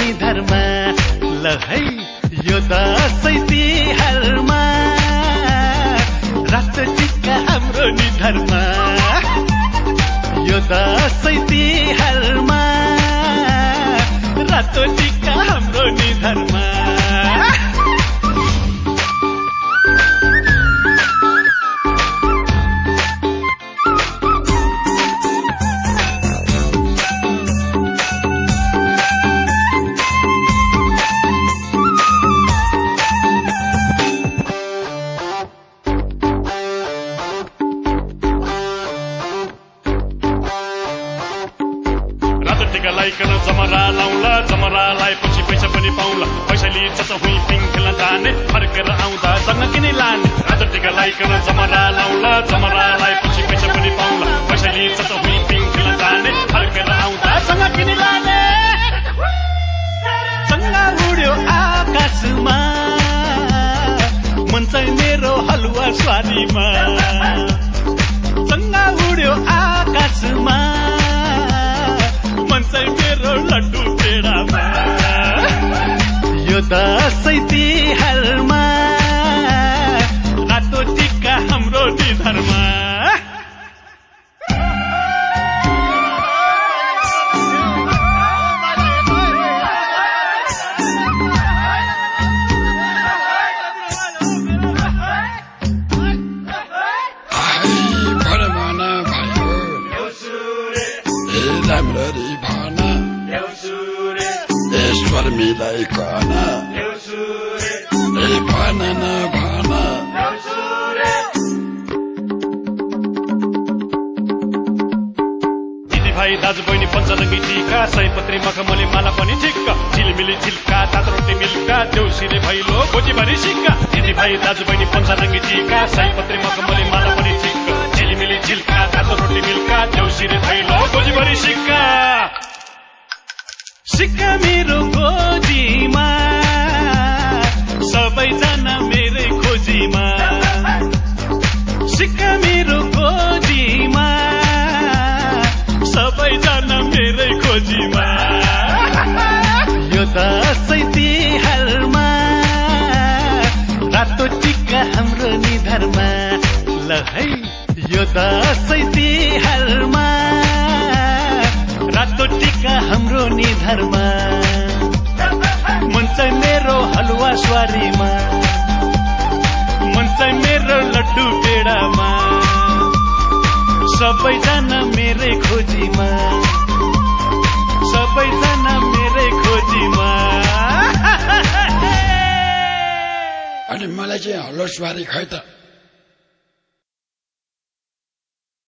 निधारमा ल है यो दसैँ रातो टिका लाइकन जमरा लाउला जमरा लाएपछि पैसा पनि पाउला पैसा लिन्छ त हुँ पिङ खेल्न जाने फर्केर आउँदा जङ्ग किनै लाने रातो टिका लाइकन जमरा लाउला जमरा लाएपछि पैसा पनि पाउला पैसा लिन्छ त हुँ पिङ खेल्न जाने फर्केर आउँदा जङ्ग किनै लाने चङ्गा उड्यो आकाशमा मन चाहिँ मेरो हलुवा स्वारीमा चङ्गा उड्यो आकाशमा दसैँ तिहारमा रातो टिका हाम्रो निधारमा ए राम्ररी भन भाइ दाजु बहिनी पञ्चरङ्गी टिका सयपत्री मखमली माला पनि ठिक्क। झिलमिली झिल्का तातो रोटी मिल्का देउसिरे भैलो भोजिभरि सिक्का। दिदी भाइ दाजु बहिनी पञ्चरङ्गी टिका सयपत्री मखमली माला पनि ठिक्क। झिलमिली झिल्का तातो रोटी मिल्का देउसिरे भैलो भोजिभरि सिक्का। सिक्का मेरो सबैजना मेरै खोजीमा यो दसैँ तिहारमा रातो टिका हाम्रो निधारमा। ल है यो दसैँ तिहारमा रातो टिका हाम्रो निधारमा। मन चाहिँ मेरो हलुवा स्वारीमा। मन चाहिँ मेरो लड्डु पेडामा। सबैजना मेरै खोजीमा। सबैजना मेरै खोजीमा। अनि मलाई चाहिँ हल्लो सुवारी खै त?